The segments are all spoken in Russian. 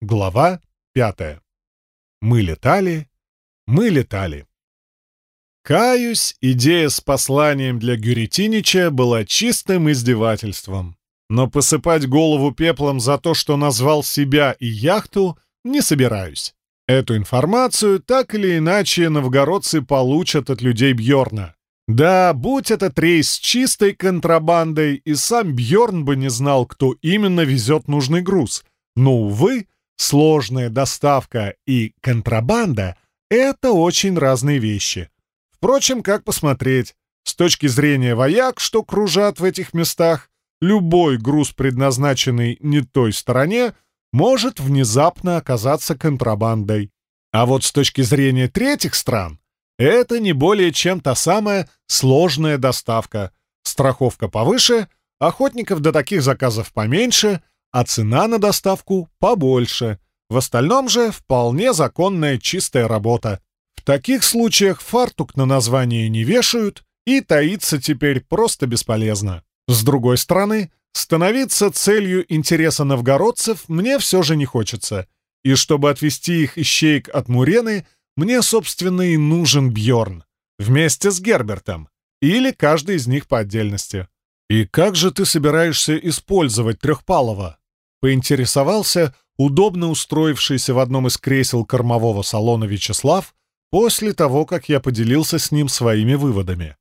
Глава пятая. Мы летали, мы летали. Каюсь, идея с посланием для Гюретинича была чистым издевательством. Но посыпать голову пеплом за то, что назвал себя и яхту, не собираюсь. Эту информацию так или иначе новгородцы получат от людей Бьорна. Да, будь этот рейс чистой контрабандой, и сам Бьорн бы не знал, кто именно везет нужный груз. Но, увы, Сложная доставка и контрабанда — это очень разные вещи. Впрочем, как посмотреть. С точки зрения вояк, что кружат в этих местах, любой груз, предназначенный не той стороне, может внезапно оказаться контрабандой. А вот с точки зрения третьих стран, это не более чем та самая сложная доставка. Страховка повыше, охотников до таких заказов поменьше — а цена на доставку побольше. В остальном же вполне законная чистая работа. В таких случаях фартук на название не вешают, и таиться теперь просто бесполезно. С другой стороны, становиться целью интереса новгородцев мне все же не хочется. И чтобы отвести их ищейк от Мурены, мне, собственно, и нужен Бьорн Вместе с Гербертом. Или каждый из них по отдельности. «И как же ты собираешься использовать Трехпалова?» Поинтересовался удобно устроившийся в одном из кресел кормового салона Вячеслав после того, как я поделился с ним своими выводами.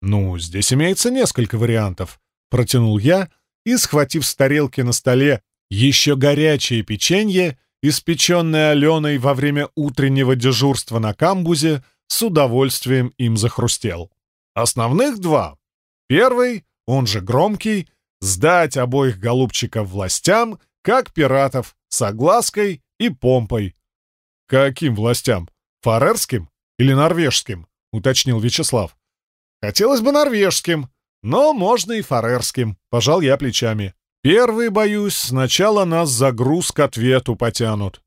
«Ну, здесь имеется несколько вариантов», — протянул я и, схватив с тарелки на столе еще горячее печенье, испеченное Аленой во время утреннего дежурства на камбузе, с удовольствием им захрустел. Основных два. Первый, он же громкий, сдать обоих голубчиков властям, как пиратов, с оглаской и помпой. «Каким властям? Фарерским или норвежским?» — уточнил Вячеслав. «Хотелось бы норвежским, но можно и фарерским», — пожал я плечами. «Первый, боюсь, сначала нас за груз к ответу потянут.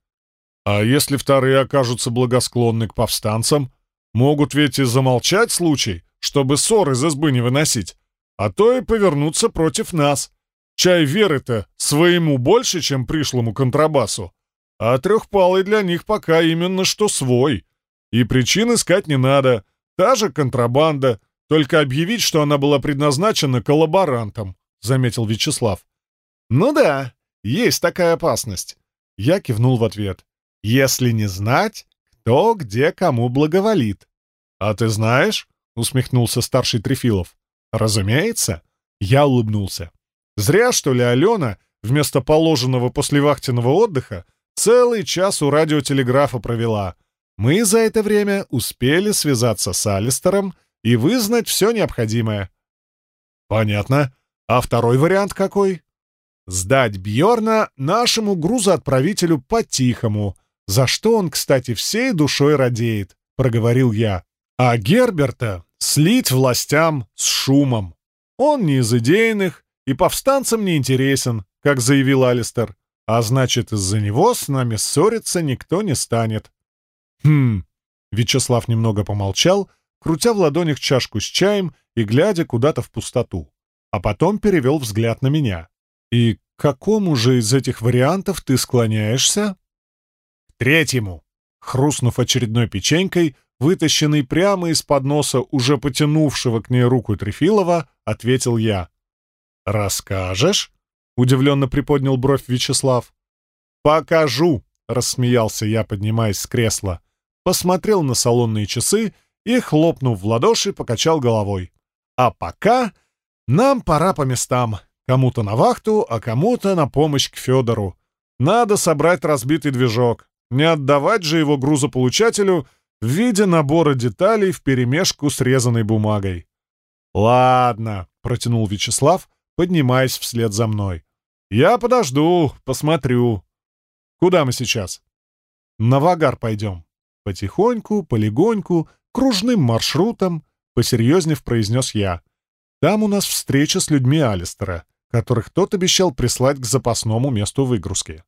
А если вторые окажутся благосклонны к повстанцам, могут ведь и замолчать случай, чтобы ссор из избы не выносить а то и повернуться против нас. Чай веры-то своему больше, чем пришлому контрабасу. А трехпалый для них пока именно что свой. И причин искать не надо. Та же контрабанда, только объявить, что она была предназначена коллаборантам, — заметил Вячеслав. «Ну да, есть такая опасность». Я кивнул в ответ. «Если не знать, кто где кому благоволит». «А ты знаешь?» — усмехнулся старший Трефилов. «Разумеется». Я улыбнулся. «Зря, что ли, Алена вместо положенного послевахтенного отдыха целый час у радиотелеграфа провела. Мы за это время успели связаться с Алистером и вызнать все необходимое». «Понятно. А второй вариант какой?» «Сдать Бьорна нашему грузоотправителю по-тихому, за что он, кстати, всей душой радеет», — проговорил я. «А Герберта слить властям с шумом. Он не из идейных и повстанцам не интересен, как заявил Алистер, а значит, из-за него с нами ссориться никто не станет. Хм, Вячеслав немного помолчал, крутя в ладонях чашку с чаем и глядя куда-то в пустоту, а потом перевел взгляд на меня. «И к какому же из этих вариантов ты склоняешься?» «К третьему!» Хрустнув очередной печенькой, вытащенный прямо из-под носа уже потянувшего к ней руку Трефилова, ответил я. «Расскажешь?» — удивленно приподнял бровь Вячеслав. «Покажу!» — рассмеялся я, поднимаясь с кресла. Посмотрел на салонные часы и, хлопнув в ладоши, покачал головой. «А пока нам пора по местам. Кому-то на вахту, а кому-то на помощь к Федору. Надо собрать разбитый движок. Не отдавать же его грузополучателю — в виде набора деталей вперемешку с резаной бумагой. «Ладно», — протянул Вячеслав, поднимаясь вслед за мной. «Я подожду, посмотрю. Куда мы сейчас?» «На Вагар пойдем. Потихоньку, полегоньку, кружным маршрутом», — посерьезнев произнес я. «Там у нас встреча с людьми Алистера, которых тот обещал прислать к запасному месту выгрузки».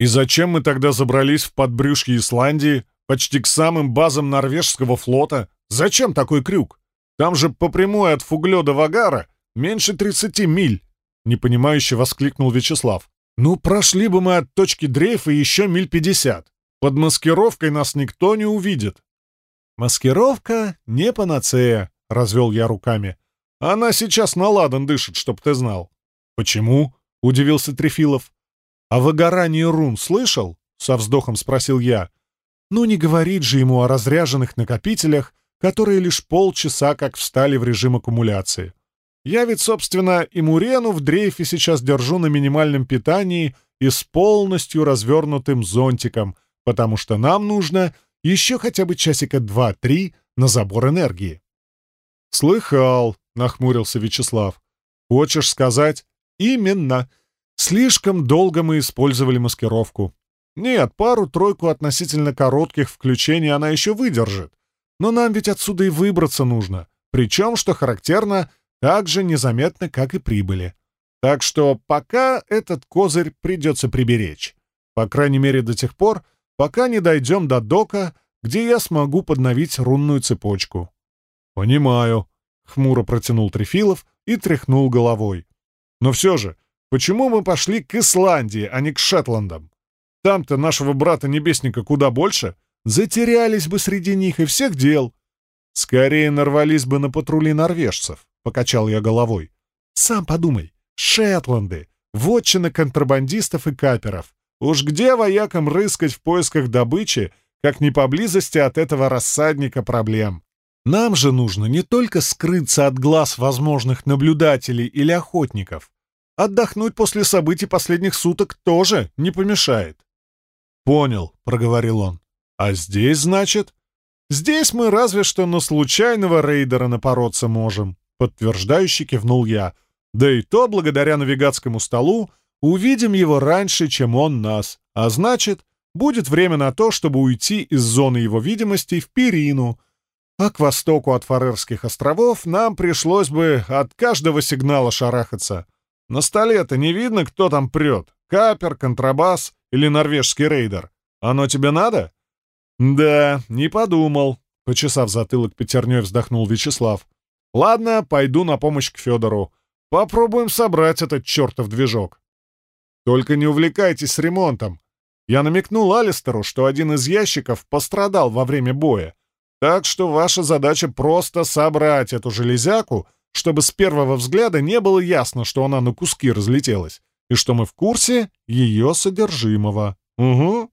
«И зачем мы тогда забрались в подбрюшье Исландии?» Почти к самым базам норвежского флота. Зачем такой крюк? Там же по прямой от Фуглё до Вагара меньше 30 миль!» Непонимающе воскликнул Вячеслав. Ну, прошли бы мы от точки дрейфа еще миль пятьдесят. Под маскировкой нас никто не увидит. Маскировка не панацея, — развел я руками. Она сейчас на ладан дышит, чтоб ты знал. Почему? — удивился Трефилов. «А выгорание рун слышал?» — со вздохом спросил я. «Ну, не говорит же ему о разряженных накопителях, которые лишь полчаса как встали в режим аккумуляции. Я ведь, собственно, и Мурену в дрейфе сейчас держу на минимальном питании и с полностью развернутым зонтиком, потому что нам нужно еще хотя бы часика два-три на забор энергии». «Слыхал», — нахмурился Вячеслав. «Хочешь сказать?» «Именно. Слишком долго мы использовали маскировку. Нет, пару-тройку относительно коротких включений она еще выдержит. Но нам ведь отсюда и выбраться нужно. Причем, что характерно, так же незаметно, как и прибыли. Так что пока этот козырь придется приберечь. По крайней мере, до тех пор, пока не дойдем до дока, где я смогу подновить рунную цепочку. «Понимаю», — хмуро протянул Трефилов и тряхнул головой. «Но все же, Почему мы пошли к Исландии, а не к Шетландам? Там-то нашего брата-небесника куда больше. Затерялись бы среди них и всех дел. Скорее нарвались бы на патрули норвежцев, — покачал я головой. Сам подумай, Шетланды, вотчина контрабандистов и каперов. Уж где воякам рыскать в поисках добычи, как не поблизости от этого рассадника проблем? Нам же нужно не только скрыться от глаз возможных наблюдателей или охотников, Отдохнуть после событий последних суток тоже не помешает. «Понял», — проговорил он. «А здесь, значит?» «Здесь мы разве что на случайного рейдера напороться можем», — подтверждающе кивнул я. «Да и то, благодаря навигатскому столу, увидим его раньше, чем он нас, а значит, будет время на то, чтобы уйти из зоны его видимости в Перину, а к востоку от Фарерских островов нам пришлось бы от каждого сигнала шарахаться». На столе-то не видно, кто там прет. Капер, контрабас или норвежский рейдер. Оно тебе надо? Да, не подумал. Почесав затылок пятерней, вздохнул Вячеслав. Ладно, пойду на помощь к Федору. Попробуем собрать этот чертов движок. Только не увлекайтесь ремонтом. Я намекнул Алистеру, что один из ящиков пострадал во время боя. Так что ваша задача просто собрать эту железяку — чтобы с первого взгляда не было ясно, что она на куски разлетелась, и что мы в курсе ее содержимого. Угу.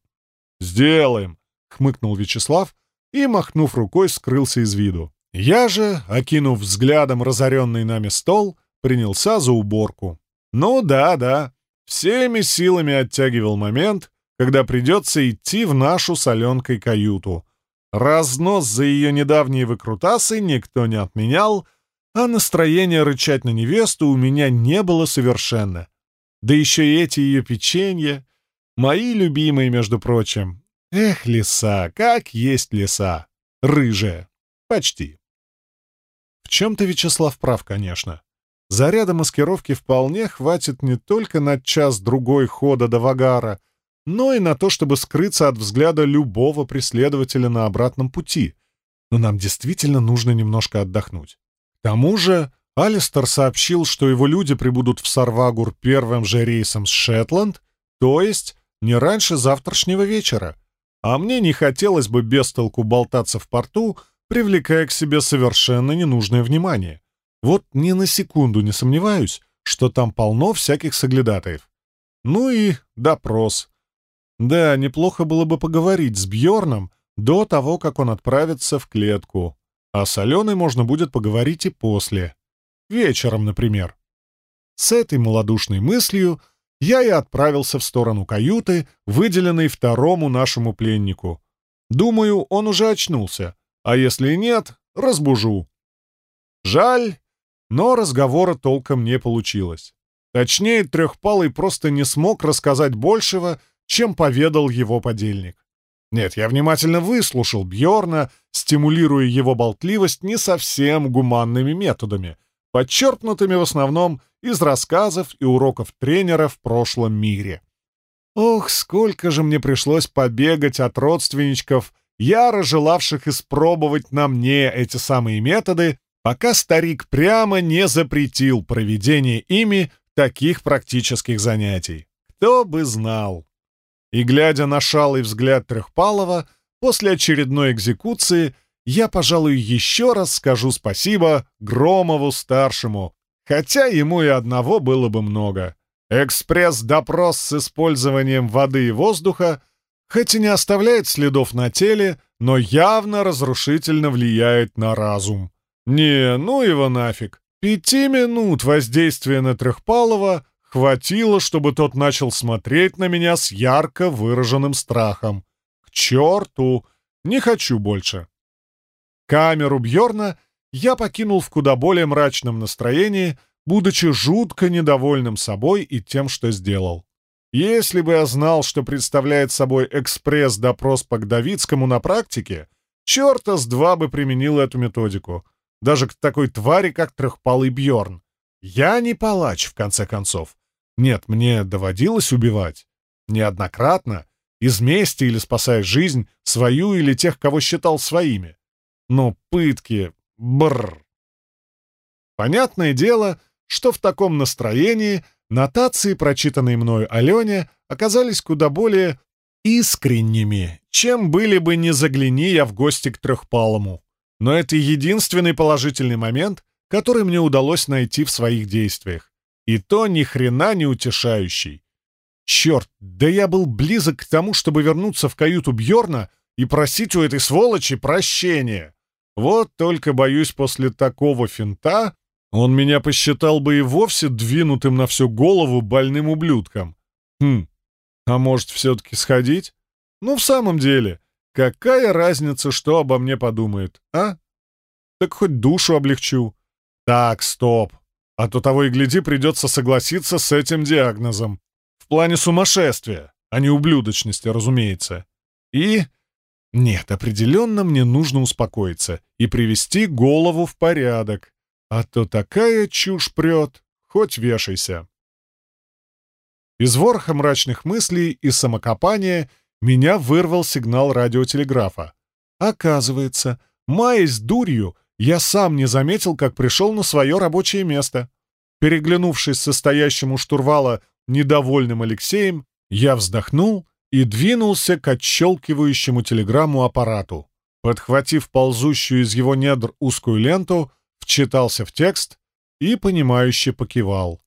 «Сделаем», — хмыкнул Вячеслав и, махнув рукой, скрылся из виду. Я же, окинув взглядом разоренный нами стол, принялся за уборку. Ну да, да, всеми силами оттягивал момент, когда придется идти в нашу соленкой каюту. Разнос за ее недавние выкрутасы никто не отменял, а настроение рычать на невесту у меня не было совершенно. Да еще и эти ее печенья. Мои любимые, между прочим. Эх, лиса, как есть лиса. Рыжая. Почти. В чем-то Вячеслав прав, конечно. Заряда маскировки вполне хватит не только на час-другой хода до Вагара, но и на то, чтобы скрыться от взгляда любого преследователя на обратном пути. Но нам действительно нужно немножко отдохнуть тому же Алистер сообщил, что его люди прибудут в Сарвагур первым же рейсом с Шетланд, то есть не раньше завтрашнего вечера. А мне не хотелось бы без толку болтаться в порту, привлекая к себе совершенно ненужное внимание. Вот ни на секунду не сомневаюсь, что там полно всяких соглядатаев. Ну и допрос. Да, неплохо было бы поговорить с Бьорном до того, как он отправится в клетку. А с Аленой можно будет поговорить и после. Вечером, например. С этой малодушной мыслью я и отправился в сторону каюты, выделенной второму нашему пленнику. Думаю, он уже очнулся, а если нет, разбужу. Жаль, но разговора толком не получилось. Точнее, Трехпалый просто не смог рассказать большего, чем поведал его подельник. Нет, я внимательно выслушал Бьорна, стимулируя его болтливость не совсем гуманными методами, подчеркнутыми в основном из рассказов и уроков тренера в прошлом мире. Ох, сколько же мне пришлось побегать от родственничков, яро желавших испробовать на мне эти самые методы, пока старик прямо не запретил проведение ими таких практических занятий. Кто бы знал. И, глядя на шалый взгляд Трехпалова, после очередной экзекуции я, пожалуй, еще раз скажу спасибо Громову-старшему, хотя ему и одного было бы много. Экспресс-допрос с использованием воды и воздуха, хоть и не оставляет следов на теле, но явно разрушительно влияет на разум. Не, ну его нафиг. Пяти минут воздействия на Трехпалова хватило, чтобы тот начал смотреть на меня с ярко выраженным страхом. К черту! Не хочу больше. Камеру Бьорна я покинул в куда более мрачном настроении, будучи жутко недовольным собой и тем, что сделал. Если бы я знал, что представляет собой экспресс-допрос по Гдовицкому на практике, черта с два бы применил эту методику. Даже к такой твари, как трехпалый Бьорн. Я не палач, в конце концов. Нет, мне доводилось убивать. Неоднократно, из мести или спасая жизнь, свою или тех, кого считал своими. Но пытки... Бррр. Понятное дело, что в таком настроении нотации, прочитанные мною Алене, оказались куда более искренними, чем были бы не загляни я в гости к Трехпалому. Но это единственный положительный момент, который мне удалось найти в своих действиях. И то ни хрена не утешающий. Черт, да я был близок к тому, чтобы вернуться в каюту Бьорна и просить у этой сволочи прощения. Вот только, боюсь, после такого финта он меня посчитал бы и вовсе двинутым на всю голову больным ублюдком. Хм, а может, все-таки сходить? Ну, в самом деле, какая разница, что обо мне подумает, а? Так хоть душу облегчу. Так, стоп. А то того и гляди, придется согласиться с этим диагнозом. В плане сумасшествия, а не ублюдочности, разумеется. И... Нет, определенно мне нужно успокоиться и привести голову в порядок. А то такая чушь прет, хоть вешайся. Из вороха мрачных мыслей и самокопания меня вырвал сигнал радиотелеграфа. Оказывается, маясь дурью, я сам не заметил, как пришел на свое рабочее место. Переглянувшись с состоящим у штурвала недовольным Алексеем, я вздохнул и двинулся к отщелкивающему телеграмму аппарату. Подхватив ползущую из его недр узкую ленту, вчитался в текст и, понимающе покивал.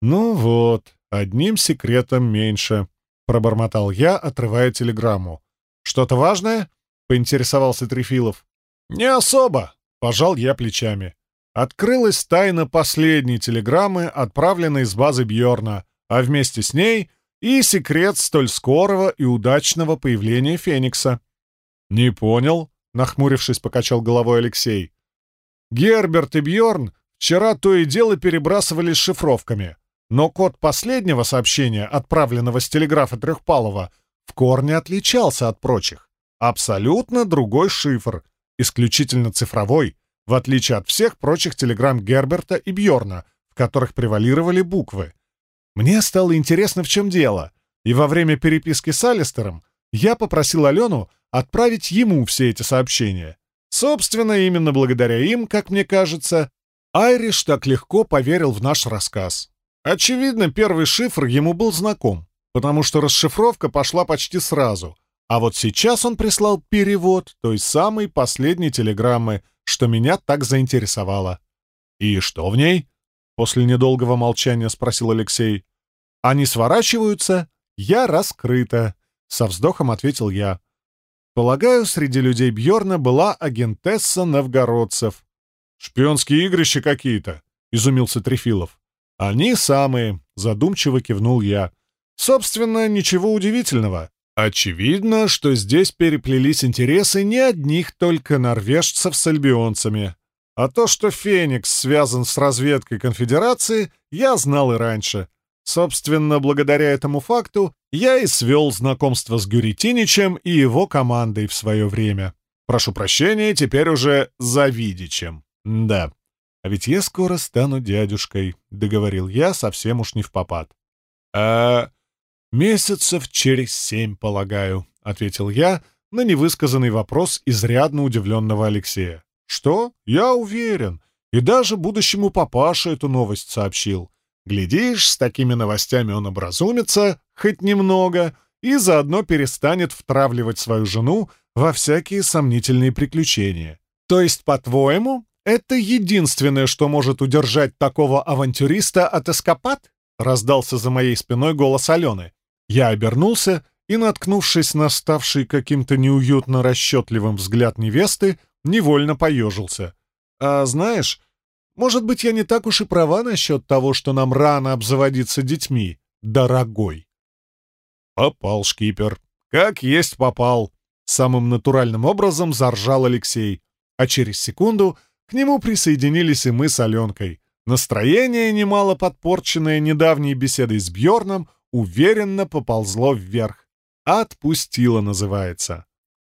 «Ну вот, одним секретом меньше», — пробормотал я, отрывая телеграмму. «Что-то важное?» — поинтересовался Трефилов. «Не особо», — пожал я плечами. Открылась тайна последней телеграммы, отправленной с базы Бьорна, а вместе с ней и секрет столь скорого и удачного появления Феникса. «Не понял», — нахмурившись, покачал головой Алексей. Герберт и Бьорн вчера то и дело перебрасывались шифровками, но код последнего сообщения, отправленного с телеграфа Трехпалова, в корне отличался от прочих. Абсолютно другой шифр, исключительно цифровой, в отличие от всех прочих телеграмм Герберта и Бьорна, в которых превалировали буквы. Мне стало интересно, в чем дело, и во время переписки с Алистером я попросил Алену отправить ему все эти сообщения. Собственно, именно благодаря им, как мне кажется, Айриш так легко поверил в наш рассказ. Очевидно, первый шифр ему был знаком, потому что расшифровка пошла почти сразу, а вот сейчас он прислал перевод той самой последней телеграммы, что меня так заинтересовало. «И что в ней?» — после недолгого молчания спросил Алексей. «Они сворачиваются, я раскрыта», — со вздохом ответил я. Полагаю, среди людей Бьорна была агентесса новгородцев. «Шпионские игрища какие-то», — изумился Трефилов. «Они самые», — задумчиво кивнул я. «Собственно, ничего удивительного. Очевидно, что здесь переплелись интересы не одних только норвежцев с альбионцами. А то, что Феникс связан с разведкой конфедерации, я знал и раньше. Собственно, благодаря этому факту я и свел знакомство с Гюритиничем и его командой в свое время. Прошу прощения, теперь уже за Видичем. Да, а ведь я скоро стану дядюшкой, — договорил я совсем уж не в попад. А месяцев через семь, полагаю, — ответил я на невысказанный вопрос изрядно удивленного Алексея. Что? Я уверен. И даже будущему папаше эту новость сообщил. Глядишь, с такими новостями он образумится, хоть немного, и заодно перестанет втравливать свою жену во всякие сомнительные приключения. То есть, по-твоему, это единственное, что может удержать такого авантюриста от эскапад? Раздался за моей спиной голос Алены. Я обернулся и, наткнувшись на ставший каким-то неуютно расчетливым взгляд невесты, невольно поежился. «А знаешь, может быть, я не так уж и права насчет того, что нам рано обзаводиться детьми, дорогой?» «Попал шкипер. Как есть попал!» Самым натуральным образом заржал Алексей. А через секунду к нему присоединились и мы с Аленкой. Настроение, немало подпорченное недавней беседой с Бьорном, уверенно поползло вверх. «Отпустило» называется.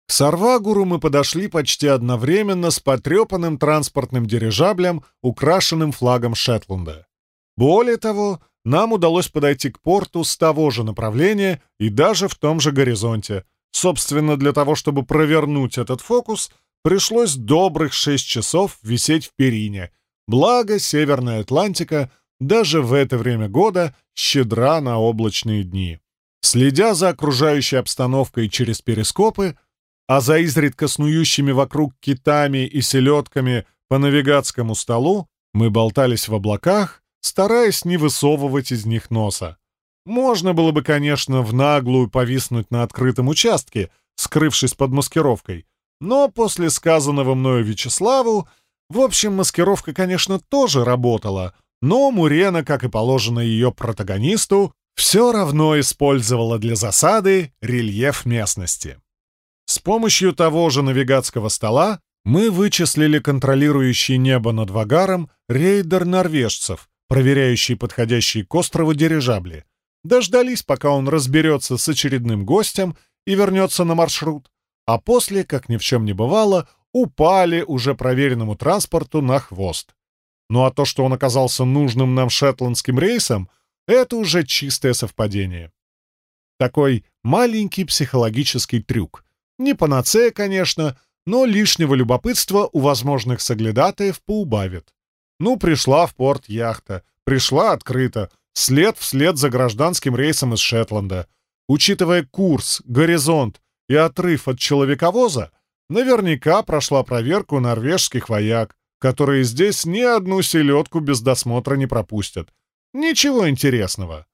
К Сарвагуру мы подошли почти одновременно с потрепанным транспортным дирижаблем, украшенным флагом Шетланда. Более того, нам удалось подойти к порту с того же направления и даже в том же горизонте. Собственно, для того, чтобы провернуть этот фокус, пришлось добрых шесть часов висеть в перине. Благо, Северная Атлантика даже в это время года щедра на облачные дни. Следя за окружающей обстановкой через перископы, а за изредка снующими вокруг китами и селедками по навигатскому столу мы болтались в облаках, стараясь не высовывать из них носа. Можно было бы, конечно, в наглую повиснуть на открытом участке, скрывшись под маскировкой, но после сказанного мною Вячеславу, в общем, маскировка, конечно, тоже работала, но Мурена, как и положено ее протагонисту, все равно использовала для засады рельеф местности. С помощью того же навигатского стола мы вычислили контролирующий небо над Вагаром рейдер норвежцев, проверяющий подходящие к острову дирижабли. Дождались, пока он разберется с очередным гостем и вернется на маршрут, а после, как ни в чем не бывало, упали уже проверенному транспорту на хвост. Ну а то, что он оказался нужным нам шетландским рейсом, это уже чистое совпадение. Такой маленький психологический трюк — не панацея, конечно, но лишнего любопытства у возможных соглядатаев поубавит. Ну, пришла в порт яхта, пришла открыто, след вслед за гражданским рейсом из Шетланда. Учитывая курс, горизонт и отрыв от человековоза, наверняка прошла проверку норвежских вояк, которые здесь ни одну селедку без досмотра не пропустят. Ничего интересного.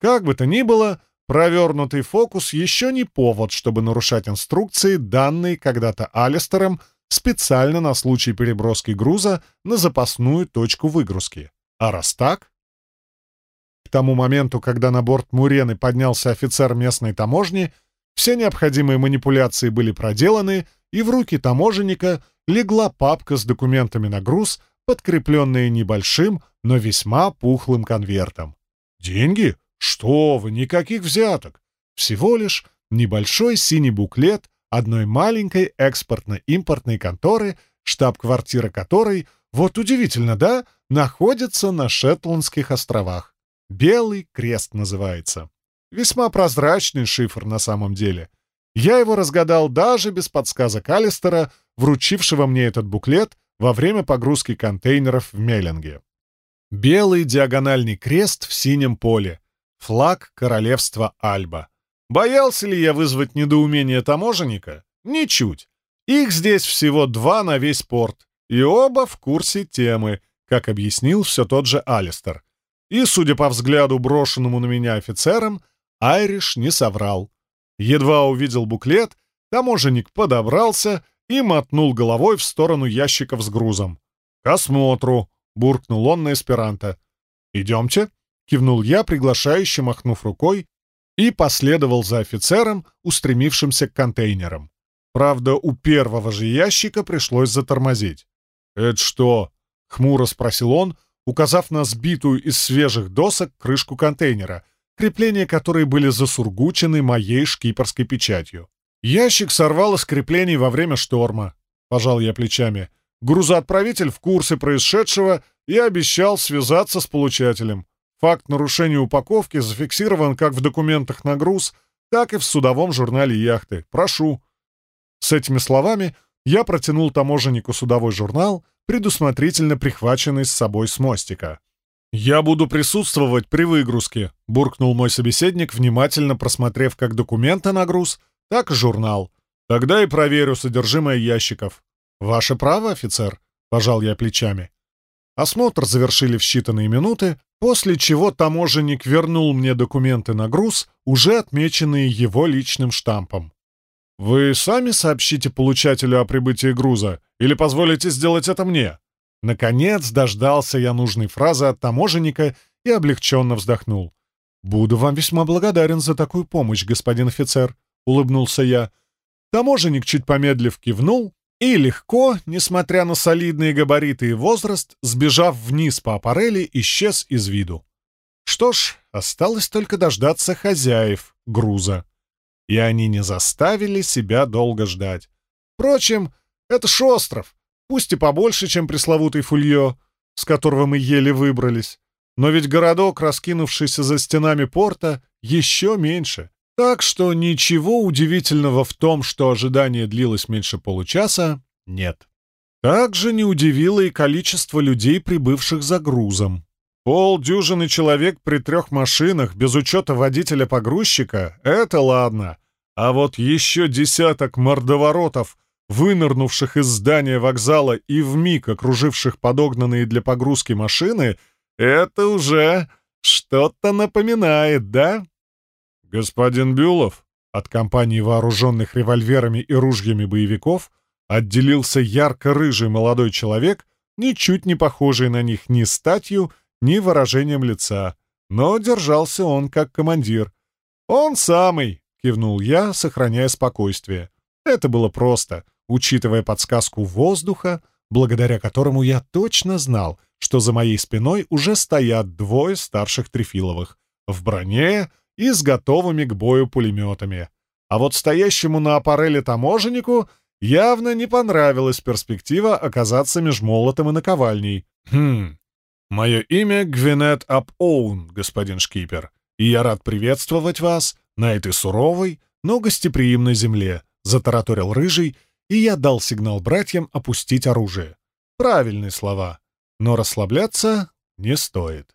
Как бы то ни было, Провернутый фокус еще не повод, чтобы нарушать инструкции, данные когда-то Алистером специально на случай переброски груза на запасную точку выгрузки. А раз так... К тому моменту, когда на борт Мурены поднялся офицер местной таможни, все необходимые манипуляции были проделаны, и в руки таможенника легла папка с документами на груз, подкрепленная небольшим, но весьма пухлым конвертом. «Деньги?» Что вы, никаких взяток. Всего лишь небольшой синий буклет одной маленькой экспортно-импортной конторы, штаб-квартира которой, вот удивительно, да, находится на Шетландских островах. «Белый крест» называется. Весьма прозрачный шифр на самом деле. Я его разгадал даже без подсказок Алистера, вручившего мне этот буклет во время погрузки контейнеров в Меллинге. Белый диагональный крест в синем поле флаг королевства Альба. Боялся ли я вызвать недоумение таможенника? Ничуть. Их здесь всего два на весь порт, и оба в курсе темы, как объяснил все тот же Алистер. И, судя по взгляду, брошенному на меня офицером, Айриш не соврал. Едва увидел буклет, таможенник подобрался и мотнул головой в сторону ящиков с грузом. «К осмотру!» — буркнул он на эсперанто. «Идемте», — кивнул я, приглашающе махнув рукой, и последовал за офицером, устремившимся к контейнерам. Правда, у первого же ящика пришлось затормозить. «Это что?» — хмуро спросил он, указав на сбитую из свежих досок крышку контейнера, крепления которой были засургучены моей шкиперской печатью. «Ящик сорвало с креплений во время шторма», — пожал я плечами. «Грузоотправитель в курсе происшедшего и обещал связаться с получателем. Факт нарушения упаковки зафиксирован как в документах на груз, так и в судовом журнале яхты. Прошу». С этими словами я протянул таможеннику судовой журнал, предусмотрительно прихваченный с собой с мостика. «Я буду присутствовать при выгрузке», — буркнул мой собеседник, внимательно просмотрев как документы на груз, так и журнал. «Тогда и проверю содержимое ящиков». «Ваше право, офицер», — пожал я плечами. Осмотр завершили в считанные минуты, после чего таможенник вернул мне документы на груз, уже отмеченные его личным штампом. «Вы сами сообщите получателю о прибытии груза или позволите сделать это мне?» Наконец дождался я нужной фразы от таможенника и облегченно вздохнул. «Буду вам весьма благодарен за такую помощь, господин офицер», — улыбнулся я. Таможенник, чуть помедлив, кивнул и легко, несмотря на солидные габариты и возраст, сбежав вниз по аппарели, исчез из виду. Что ж, осталось только дождаться хозяев груза. И они не заставили себя долго ждать. Впрочем, это ж остров, пусть и побольше, чем пресловутый Фульё, с которого мы еле выбрались. Но ведь городок, раскинувшийся за стенами порта, еще меньше. Так что ничего удивительного в том, что ожидание длилось меньше получаса, нет. Также не удивило и количество людей, прибывших за грузом. Полдюжины человек при трех машинах, без учета водителя-погрузчика — это ладно. А вот еще десяток мордоворотов, вынырнувших из здания вокзала и вмиг окруживших подогнанные для погрузки машины, это уже что-то напоминает, да? Господин Бюлов от компании вооруженных револьверами и ружьями боевиков отделился ярко-рыжий молодой человек, ничуть не похожий на них ни статью, ни выражением лица, но держался он как командир. «Он самый!» — кивнул я, сохраняя спокойствие. Это было просто, учитывая подсказку воздуха, благодаря которому я точно знал, что за моей спиной уже стоят двое старших Трефиловых в броне и с готовыми к бою пулеметами. А вот стоящему на аппареле таможеннику явно не понравилась перспектива оказаться меж молотом и наковальней. «Хм, мое имя Гвинет Ап-Оун, господин шкипер, и я рад приветствовать вас на этой суровой, но гостеприимной земле», — затараторил Рыжий, и я дал сигнал братьям опустить оружие. Правильные слова, но расслабляться не стоит.